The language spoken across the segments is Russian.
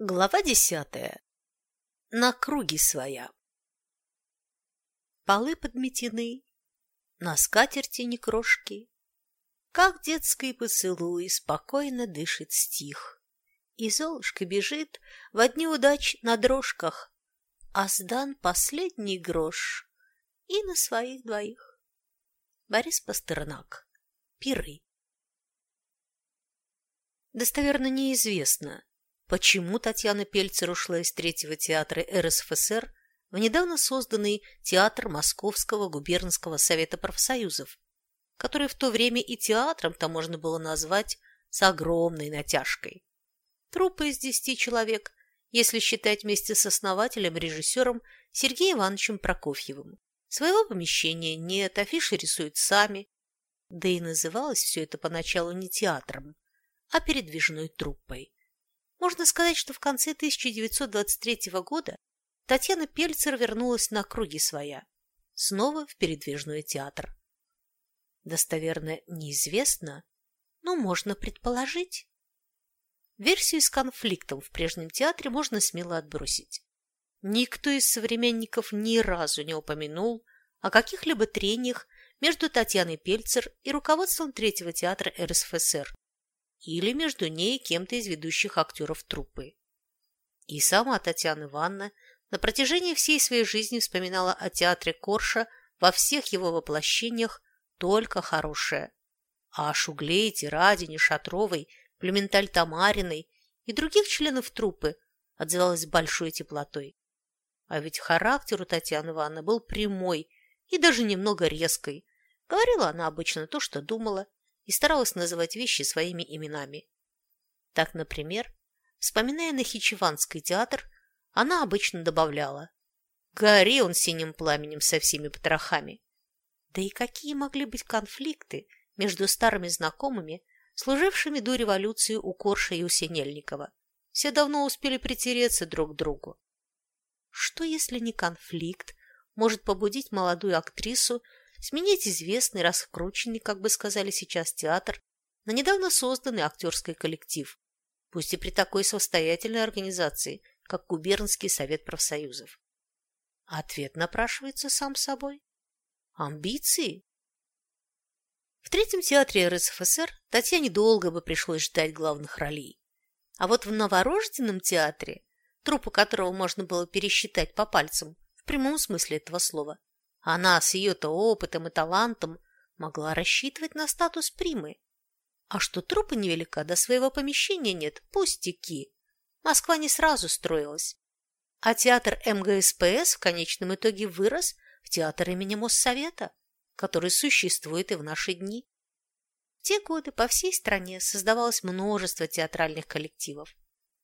Глава десятая. На круге своя. Полы подметены, на скатерти не крошки. Как детский поцелуй спокойно дышит стих. И Золушка бежит в одни удач на дрожках, а сдан последний грош и на своих двоих. Борис Пастернак. Пиры. Достоверно неизвестно, почему Татьяна Пельцер ушла из третьего театра РСФСР в недавно созданный театр Московского губернского совета профсоюзов, который в то время и театром-то можно было назвать с огромной натяжкой. Труппа из десяти человек, если считать вместе с основателем-режиссером Сергеем Ивановичем Прокофьевым. Своего помещения нет, афиши рисуют сами. Да и называлось все это поначалу не театром, а передвижной труппой. Можно сказать, что в конце 1923 года Татьяна Пельцер вернулась на круги своя, снова в передвижной театр. Достоверно неизвестно, но можно предположить. Версию с конфликтом в прежнем театре можно смело отбросить. Никто из современников ни разу не упомянул о каких-либо трениях между Татьяной Пельцер и руководством Третьего театра РСФСР или между ней и кем-то из ведущих актеров труппы. И сама Татьяна Ивановна на протяжении всей своей жизни вспоминала о театре Корша во всех его воплощениях только хорошее. А о Шугле, Тирадине, Шатровой, Плюменталь Тамариной и других членов труппы отзывалась большой теплотой. А ведь характер у Татьяны Ивановны был прямой и даже немного резкой. Говорила она обычно то, что думала, и старалась называть вещи своими именами. Так, например, вспоминая Нахичеванский театр, она обычно добавляла «Гори он синим пламенем со всеми потрохами». Да и какие могли быть конфликты между старыми знакомыми, служившими до революции у Корша и у Синельникова? Все давно успели притереться друг к другу. Что, если не конфликт может побудить молодую актрису сменить известный, раскрученный, как бы сказали сейчас, театр на недавно созданный актерский коллектив, пусть и при такой самостоятельной организации, как Губернский совет профсоюзов. ответ напрашивается сам собой. Амбиции. В третьем театре РСФСР Татьяне долго бы пришлось ждать главных ролей. А вот в новорожденном театре, труппу которого можно было пересчитать по пальцам, в прямом смысле этого слова, она с ее-то опытом и талантом могла рассчитывать на статус примы. А что трупа невелика, до своего помещения нет, пустяки. Москва не сразу строилась. А театр МГСПС в конечном итоге вырос в театр имени Моссовета, который существует и в наши дни. В те годы по всей стране создавалось множество театральных коллективов.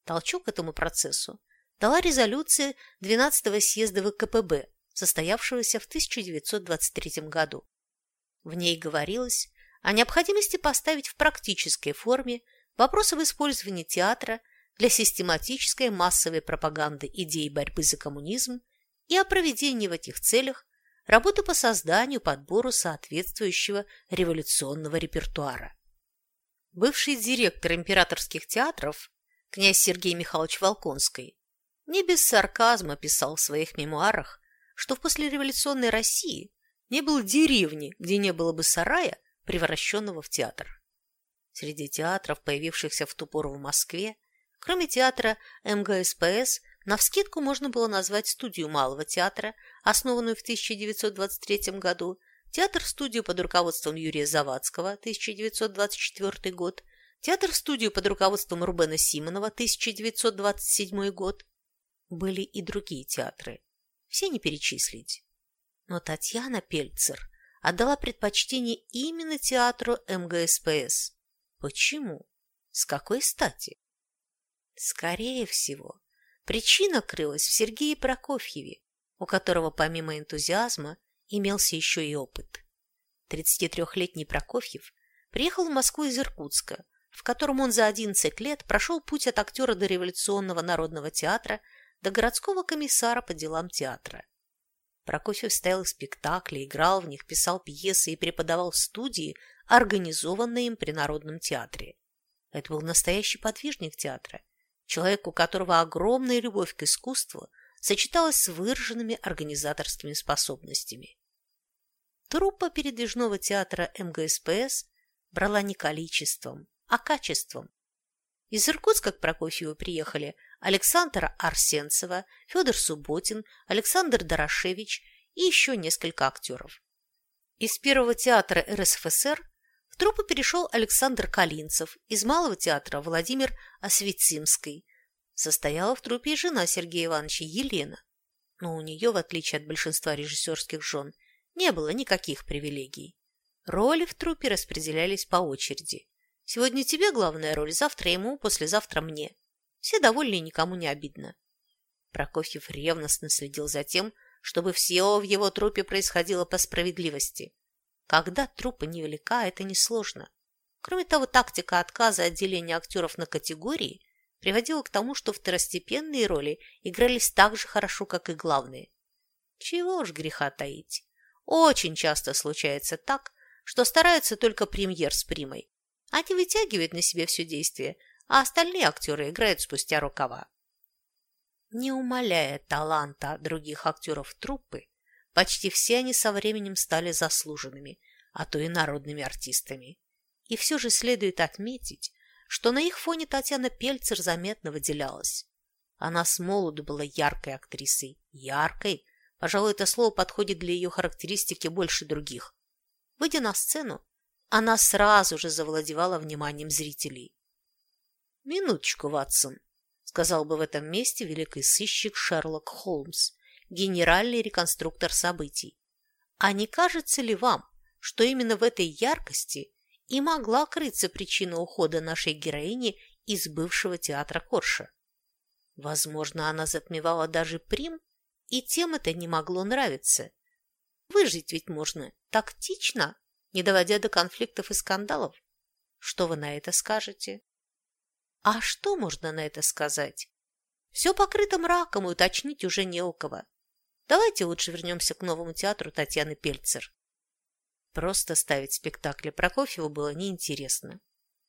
Толчок этому процессу дала резолюция 12-го съезда ВКПБ состоявшегося в 1923 году. В ней говорилось о необходимости поставить в практической форме вопрос об использовании театра для систематической массовой пропаганды идей борьбы за коммунизм и о проведении в этих целях работы по созданию подбору соответствующего революционного репертуара. Бывший директор императорских театров, князь Сергей Михайлович Волконский, не без сарказма писал в своих мемуарах что в послереволюционной России не было деревни, где не было бы сарая, превращенного в театр. Среди театров, появившихся в ту пору в Москве, кроме театра МГСПС, навскидку можно было назвать студию Малого театра, основанную в 1923 году, театр-студию под руководством Юрия Завадского, 1924 год, театр-студию под руководством Рубена Симонова, 1927 год. Были и другие театры, все не перечислить. Но Татьяна Пельцер отдала предпочтение именно театру МГСПС. Почему? С какой стати? Скорее всего, причина крылась в Сергее Прокофьеве, у которого помимо энтузиазма имелся еще и опыт. 33-летний Прокофьев приехал в Москву из Иркутска, в котором он за 11 лет прошел путь от актера до революционного народного театра до городского комиссара по делам театра. Прокофьев ставил спектакли, играл в них, писал пьесы и преподавал в студии, организованной им при Народном театре. Это был настоящий подвижник театра, человек, у которого огромная любовь к искусству сочеталась с выраженными организаторскими способностями. Труппа передвижного театра МГСПС брала не количеством, а качеством. Из Иркутска к Прокофьеву приехали Александра Арсенцева, Федор Субботин, Александр Дорошевич и еще несколько актеров. Из Первого театра РСФСР в труппу перешел Александр Калинцев, из Малого театра Владимир Освецимский. Состояла в труппе жена Сергея Ивановича Елена, но у нее, в отличие от большинства режиссерских жен, не было никаких привилегий. Роли в труппе распределялись по очереди. Сегодня тебе главная роль, завтра ему, послезавтра мне. Все довольны и никому не обидно. Прокофьев ревностно следил за тем, чтобы все в его трупе происходило по справедливости. Когда труппа невелика, это несложно. Кроме того, тактика отказа отделения актеров на категории приводила к тому, что второстепенные роли игрались так же хорошо, как и главные. Чего уж греха таить. Очень часто случается так, что стараются только премьер с примой. Они вытягивают на себе все действие, а остальные актеры играют спустя рукава. Не умаляя таланта других актеров труппы, почти все они со временем стали заслуженными, а то и народными артистами. И все же следует отметить, что на их фоне Татьяна Пельцер заметно выделялась. Она с молоду была яркой актрисой. Яркой, пожалуй, это слово подходит для ее характеристики больше других. Выйдя на сцену, она сразу же завладевала вниманием зрителей. «Минуточку, Ватсон», сказал бы в этом месте великий сыщик Шерлок Холмс, генеральный реконструктор событий. А не кажется ли вам, что именно в этой яркости и могла крыться причина ухода нашей героини из бывшего театра Корша? Возможно, она затмевала даже Прим, и тем это не могло нравиться. Выжить ведь можно тактично, не доводя до конфликтов и скандалов. Что вы на это скажете? А что можно на это сказать? Все покрыто мраком, и уточнить уже не у кого. Давайте лучше вернемся к новому театру Татьяны Пельцер. Просто ставить спектакли Прокофьева было неинтересно.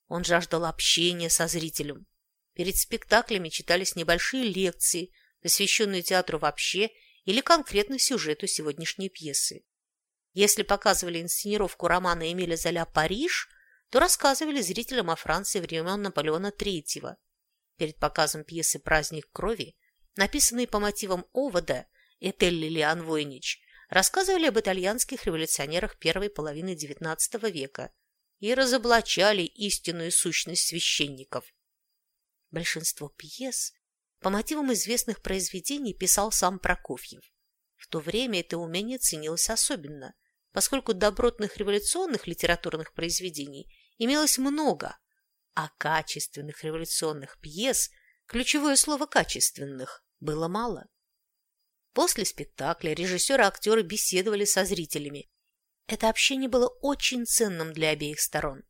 Он жаждал общения со зрителем. Перед спектаклями читались небольшие лекции, посвященные театру вообще или конкретно сюжету сегодняшней пьесы. Если показывали инсценировку романа Эмиля Золя «Париж», то рассказывали зрителям о Франции времен Наполеона III. Перед показом пьесы «Праздник крови», написанной по мотивам Овода Этель Лилиан Войнич, рассказывали об итальянских революционерах первой половины XIX века и разоблачали истинную сущность священников. Большинство пьес по мотивам известных произведений писал сам Прокофьев. В то время это умение ценилось особенно, поскольку добротных революционных литературных произведений имелось много, а качественных революционных пьес, ключевое слово «качественных», было мало. После спектакля режиссеры и актеры беседовали со зрителями. Это общение было очень ценным для обеих сторон.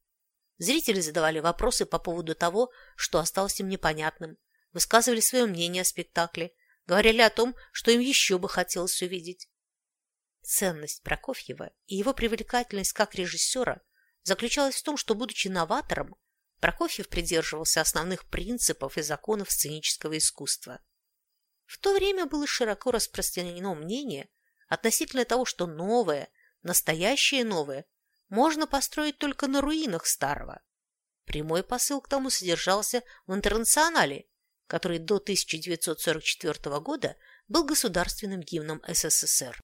Зрители задавали вопросы по поводу того, что осталось им непонятным, высказывали свое мнение о спектакле, говорили о том, что им еще бы хотелось увидеть. Ценность Прокофьева и его привлекательность как режиссера заключалась в том, что, будучи новатором, Прокофьев придерживался основных принципов и законов сценического искусства. В то время было широко распространено мнение относительно того, что новое, настоящее новое, можно построить только на руинах старого. Прямой посыл к тому содержался в «Интернационале», который до 1944 года был государственным гимном СССР.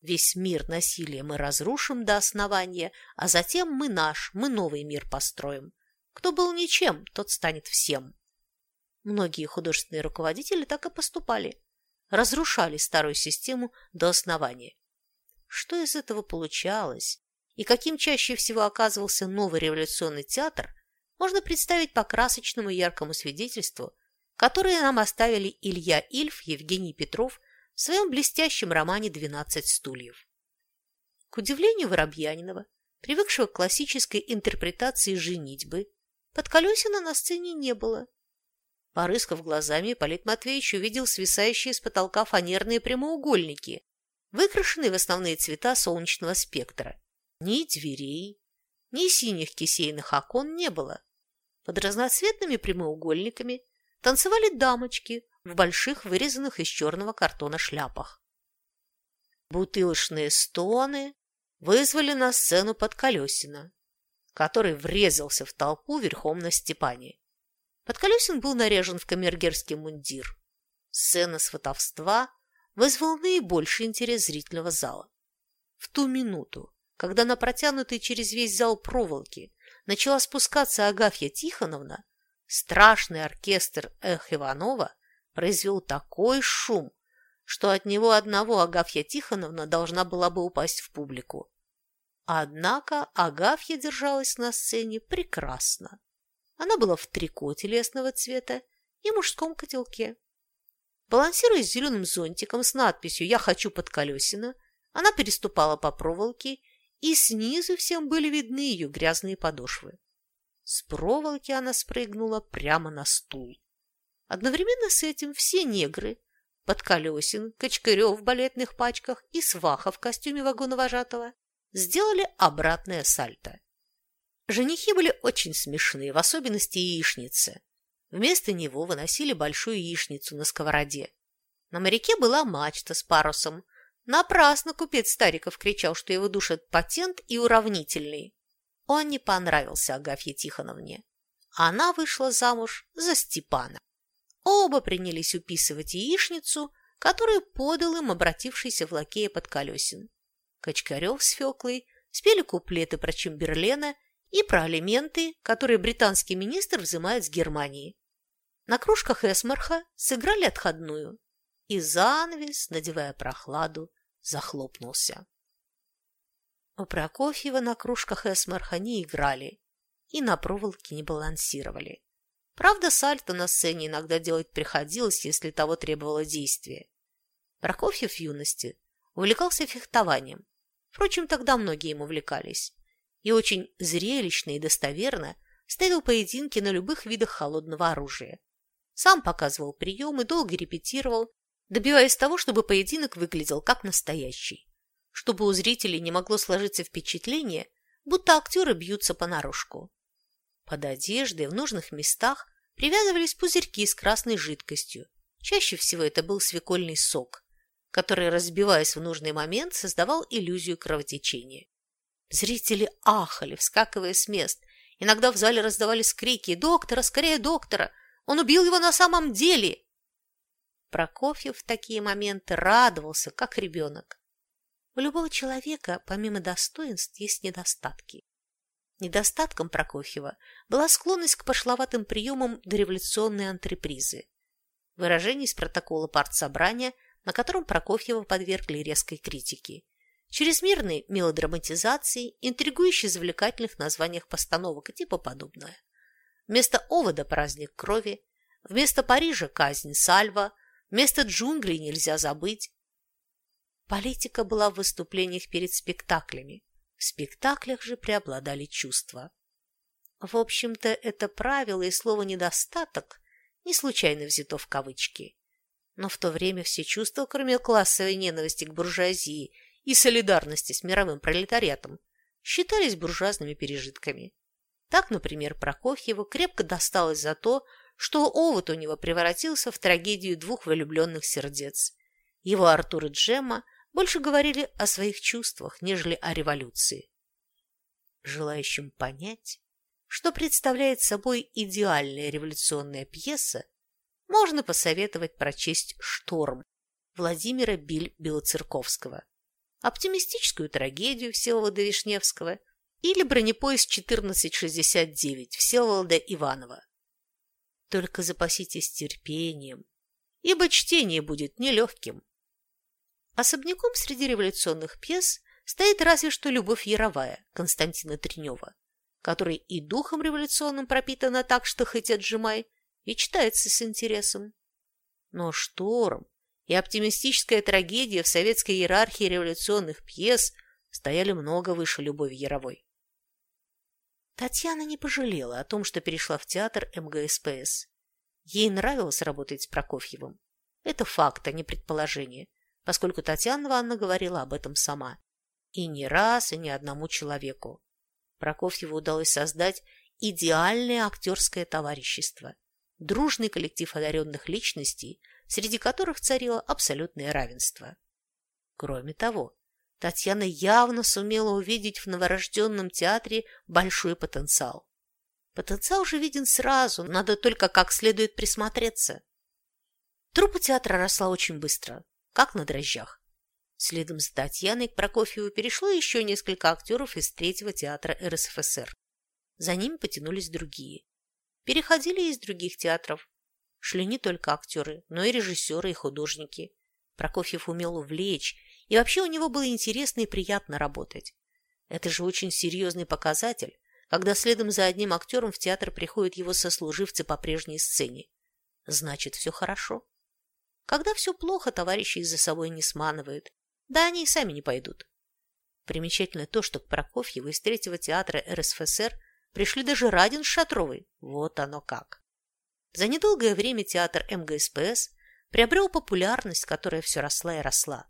Весь мир насилия мы разрушим до основания, а затем мы наш, мы новый мир построим. Кто был ничем, тот станет всем. Многие художественные руководители так и поступали. Разрушали старую систему до основания. Что из этого получалось и каким чаще всего оказывался новый революционный театр, можно представить по красочному яркому свидетельству, которое нам оставили Илья Ильф, Евгений Петров в своем блестящем романе «Двенадцать стульев». К удивлению Воробьянинова, привыкшего к классической интерпретации женитьбы, Подколесина на сцене не было. Порыскав глазами, Полит Матвеевич увидел свисающие с потолка фанерные прямоугольники, выкрашенные в основные цвета солнечного спектра. Ни дверей, ни синих кисейных окон не было. Под разноцветными прямоугольниками танцевали дамочки в больших вырезанных из черного картона шляпах. Бутылочные стоны вызвали на сцену Подколесина, который врезался в толпу верхом на Степане. Подколесин был наряжен в камергерский мундир. Сцена сватовства вызвала наибольший интерес зрительного зала. В ту минуту, когда на протянутой через весь зал проволоки начала спускаться Агафья Тихоновна, страшный оркестр Эх Иванова произвел такой шум, что от него одного Агафья Тихоновна должна была бы упасть в публику. Однако Агафья держалась на сцене прекрасно. Она была в трикоте лесного цвета и мужском котелке. Балансируя с зеленым зонтиком с надписью «Я хочу под колесина», она переступала по проволоке, и снизу всем были видны ее грязные подошвы. С проволоки она спрыгнула прямо на стул. Одновременно с этим все негры, Подколесин, Кочкарев в балетных пачках и Сваха в костюме вагоновожатого, сделали обратное сальто. Женихи были очень смешные, в особенности яичницы. Вместо него выносили большую яичницу на сковороде. На моряке была мачта с парусом. Напрасно купец Стариков кричал, что его душит патент и уравнительный. Он не понравился Агафье Тихоновне. Она вышла замуж за Степана. Оба принялись уписывать яичницу, которую подал им обратившийся в лакея под колесин. Качкарев с Феклой спели куплеты про Чемберлена и про алименты, которые британский министр взимает с Германии. На кружках Эсмарха сыграли отходную, и занавес, надевая прохладу, захлопнулся. У Прокофьева на кружках Эсмарха не играли и на проволоке не балансировали. Правда, сальто на сцене иногда делать приходилось, если того требовало действие. Прокофьев в юности увлекался фехтованием. Впрочем, тогда многие им увлекались. И очень зрелищно и достоверно ставил поединки на любых видах холодного оружия. Сам показывал приемы, долго репетировал, добиваясь того, чтобы поединок выглядел как настоящий. Чтобы у зрителей не могло сложиться впечатление, будто актеры бьются понарошку. Под одеждой в нужных местах привязывались пузырьки с красной жидкостью. Чаще всего это был свекольный сок, который, разбиваясь в нужный момент, создавал иллюзию кровотечения. Зрители ахали, вскакивая с мест. Иногда в зале раздавались крики «Доктора! Скорее доктора! Он убил его на самом деле!» Прокофьев в такие моменты радовался, как ребенок. У любого человека, помимо достоинств, есть недостатки. Недостатком Прокофьева была склонность к пошловатым приемам дореволюционной антрепризы. Выражение из протокола партсобрания, на котором Прокофьева подвергли резкой критике. Чрезмерной мелодраматизации, интригующей завлекательных названиях постановок и типа подобное. Вместо овода праздник крови, вместо Парижа казнь Сальва, вместо джунглей нельзя забыть. Политика была в выступлениях перед спектаклями, в спектаклях же преобладали чувства. В общем-то, это правило и слово «недостаток» не случайно взято в кавычки. Но в то время все чувства, кроме классовой ненависти к буржуазии и солидарности с мировым пролетариатом, считались буржуазными пережитками. Так, например, Прокофьеву крепко досталось за то, что овод у него превратился в трагедию двух влюбленных сердец. Его Артур и Джемма – больше говорили о своих чувствах, нежели о революции. Желающим понять, что представляет собой идеальная революционная пьеса, можно посоветовать прочесть «Шторм» Владимира Биль-Белоцерковского, оптимистическую трагедию Всеволода Вишневского или бронепоезд 1469 Всеволода Иванова. Только запаситесь терпением, ибо чтение будет нелегким. Особняком среди революционных пьес стоит разве что «Любовь Яровая» Константина Тренева, который и духом революционным пропитана так, что хоть отжимай, и читается с интересом. Но «Шторм» и оптимистическая трагедия в советской иерархии революционных пьес стояли много выше «Любови Яровой». Татьяна не пожалела о том, что перешла в театр МГСПС. Ей нравилось работать с Прокофьевым. Это факт, а не предположение поскольку Татьяна Ивановна говорила об этом сама. И не раз, и не одному человеку. Прокофьеву удалось создать идеальное актерское товарищество. дружный коллектив одаренных личностей, среди которых царило абсолютное равенство. Кроме того, Татьяна явно сумела увидеть в новорожденном театре большой потенциал. Потенциал же виден сразу, надо только как следует присмотреться. Труппа театра росла очень быстро, как на дрожжах. Следом за Татьяной к Прокофьеву перешло еще несколько актеров из третьего театра РСФСР. За ними потянулись другие. Переходили из других театров. Шли не только актеры, но и режиссеры и художники. Прокофьев умел увлечь, и вообще у него было интересно и приятно работать. Это же очень серьезный показатель, когда следом за одним актером в театр приходят его сослуживцы по прежней сцене. Значит, все хорошо. Когда все плохо, товарищи за собой не сманывают. Да они и сами не пойдут. Примечательно то, что к Прокофьеву из третьего театра РСФСР пришли даже Радин с Шатровой. Вот оно как. За недолгое время театр МГСПС приобрел популярность, которая все росла и росла.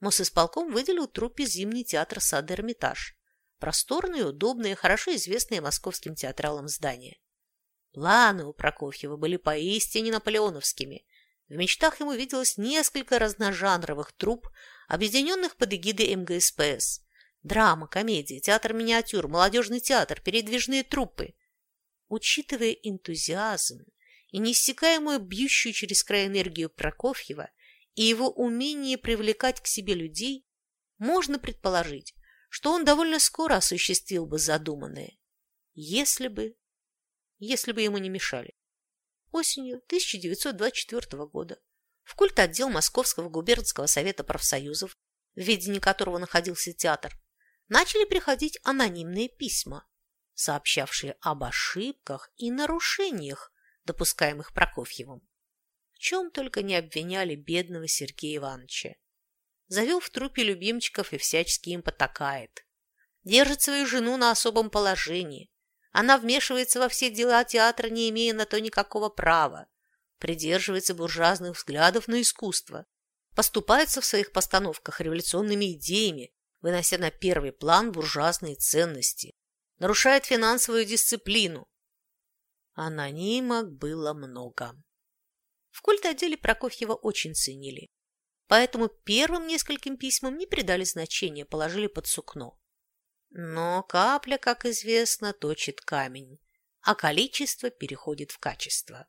Мосисполком выделил труппе Зимний театр сад Эрмитаж. Просторное, удобное, хорошо известное московским театралам здание. Планы у Прокофьева были поистине наполеоновскими. В мечтах ему виделось несколько разножанровых труп, объединенных под эгидой МГСПС. Драма, комедия, театр миниатюр, молодежный театр, передвижные труппы. Учитывая энтузиазм и неиссякаемую бьющую через край энергию Прокофьева и его умение привлекать к себе людей, можно предположить, что он довольно скоро осуществил бы задуманное, если бы, если бы ему не мешали осенью 1924 года в культ-отдел Московского губернского совета профсоюзов, в ведении которого находился театр, начали приходить анонимные письма, сообщавшие об ошибках и нарушениях, допускаемых Прокофьевым. В чем только не обвиняли бедного Сергея Ивановича. Завел в трупе любимчиков и всячески им потакает. Держит свою жену на особом положении, она вмешивается во все дела театра, не имея на то никакого права, придерживается буржуазных взглядов на искусство, поступается в своих постановках революционными идеями, вынося на первый план буржуазные ценности, нарушает финансовую дисциплину. Анонимок было много. В культ-отделе Прокофьева очень ценили, поэтому первым нескольким письмам не придали значения, положили под сукно. Но капля, как известно, точит камень, а количество переходит в качество.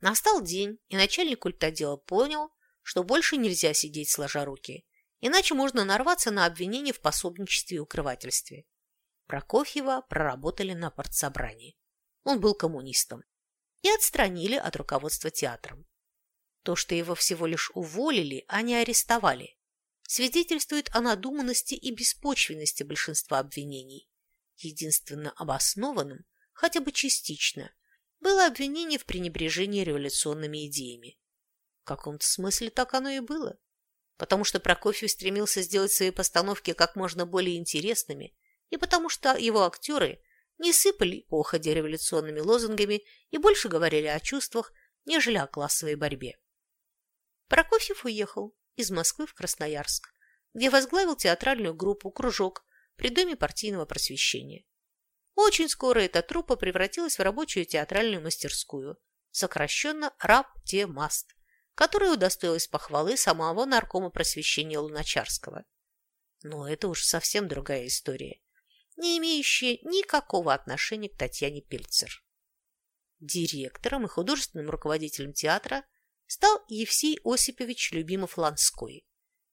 Настал день, и начальник культодела понял, что больше нельзя сидеть сложа руки, иначе можно нарваться на обвинение в пособничестве и укрывательстве. Прокофьева проработали на партсобрании. Он был коммунистом. И отстранили от руководства театром. То, что его всего лишь уволили, а не арестовали, свидетельствует о надуманности и беспочвенности большинства обвинений. Единственно обоснованным, хотя бы частично, было обвинение в пренебрежении революционными идеями. В каком-то смысле так оно и было, потому что Прокофьев стремился сделать свои постановки как можно более интересными и потому что его актеры не сыпали по уходе революционными лозунгами и больше говорили о чувствах, нежели о классовой борьбе. Прокофьев уехал, из Москвы в Красноярск, где возглавил театральную группу «Кружок» при Доме партийного просвещения. Очень скоро эта труппа превратилась в рабочую театральную мастерскую, сокращенно РАП-Те-Маст, которая удостоилась похвалы самого наркома просвещения Луначарского. Но это уж совсем другая история, не имеющая никакого отношения к Татьяне Пельцер. Директором и художественным руководителем театра стал Евсей Осипович Любимов-Ланской,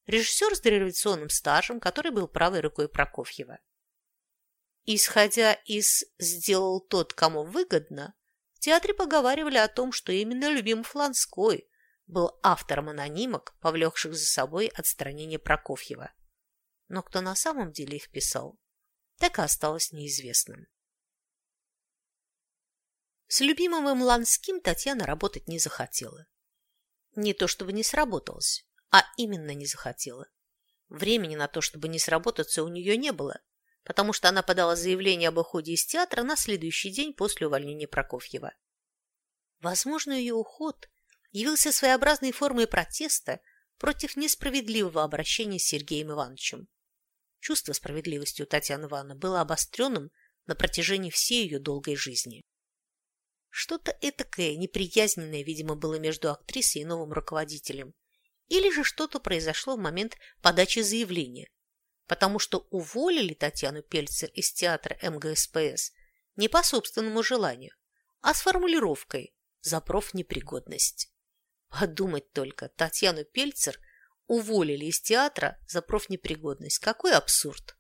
режиссер с дореволюционным стажем, который был правой рукой Прокофьева. Исходя из «сделал тот, кому выгодно», в театре поговаривали о том, что именно Любимов-Ланской был автором анонимок, повлекших за собой отстранение Прокофьева. Но кто на самом деле их писал, так и осталось неизвестным. С любимым Ланским Татьяна работать не захотела. Не то чтобы не сработалось, а именно не захотела. Времени на то, чтобы не сработаться, у нее не было, потому что она подала заявление об уходе из театра на следующий день после увольнения Прокофьева. Возможно, ее уход явился своеобразной формой протеста против несправедливого обращения с Сергеем Ивановичем. Чувство справедливости у Татьяны Ивановны было обостренным на протяжении всей ее долгой жизни. Что-то этакое, неприязненное, видимо, было между актрисой и новым руководителем. Или же что-то произошло в момент подачи заявления, потому что уволили Татьяну Пельцер из театра МГСПС не по собственному желанию, а с формулировкой «за профнепригодность». Подумать только, Татьяну Пельцер уволили из театра за профнепригодность. Какой абсурд!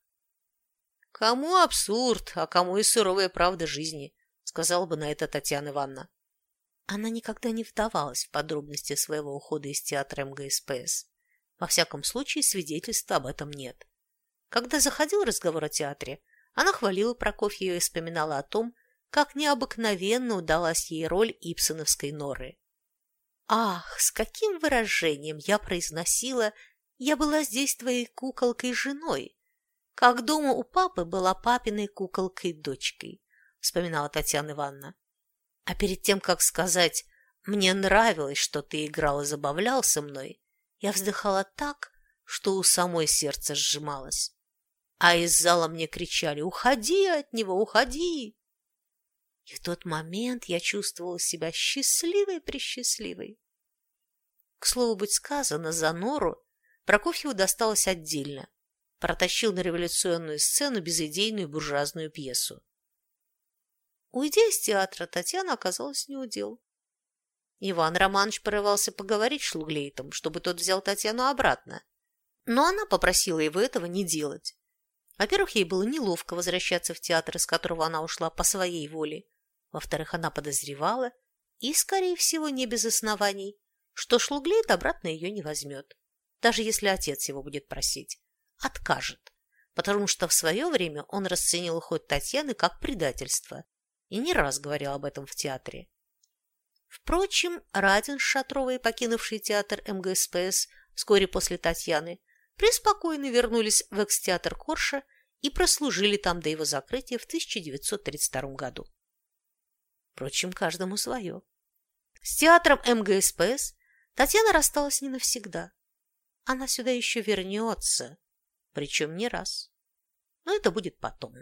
Кому абсурд, а кому и суровая правда жизни, сказала бы на это Татьяна Ивановна. Она никогда не вдавалась в подробности своего ухода из театра МГСПС. Во всяком случае, свидетельства об этом нет. Когда заходил разговор о театре, она хвалила Прокофьева и вспоминала о том, как необыкновенно удалась ей роль Ипсоновской норы. Ах, с каким выражением я произносила «Я была здесь твоей куколкой-женой», как дома у папы была папиной куколкой-дочкой, вспоминала Татьяна Ивановна. А перед тем, как сказать «мне нравилось, что ты играл и забавлялся мной», я вздыхала так, что у самой сердце сжималось. А из зала мне кричали «Уходи от него, уходи!» И в тот момент я чувствовала себя счастливой-пресчастливой. К слову быть сказано, за Нору Прокофьеву досталось отдельно. Протащил на революционную сцену безыдейную буржуазную пьесу. Уйдя из театра, Татьяна оказалась неудел. Иван Романович порывался поговорить с Шлуглейтом, чтобы тот взял Татьяну обратно. Но она попросила его этого не делать. Во-первых, ей было неловко возвращаться в театр, из которого она ушла по своей воле. Во-вторых, она подозревала, и, скорее всего, не без оснований, что Шлуглейт обратно ее не возьмет, даже если отец его будет просить. Откажет, потому что в свое время он расценил уход Татьяны как предательство и не раз говорил об этом в театре. Впрочем, Радин с Шатровой, покинувший театр МГСПС вскоре после Татьяны, преспокойно вернулись в экс-театр Корша и прослужили там до его закрытия в 1932 году. Впрочем, каждому свое. С театром МГСПС Татьяна рассталась не навсегда. Она сюда еще вернется, причем не раз. Но это будет потом.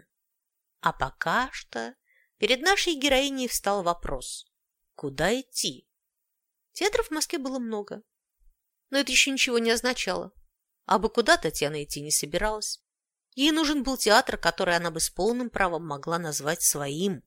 А пока что Перед нашей героиней встал вопрос. Куда идти? Театров в Москве было много. Но это еще ничего не означало. А бы куда Татьяна идти не собиралась. Ей нужен был театр, который она бы с полным правом могла назвать своим.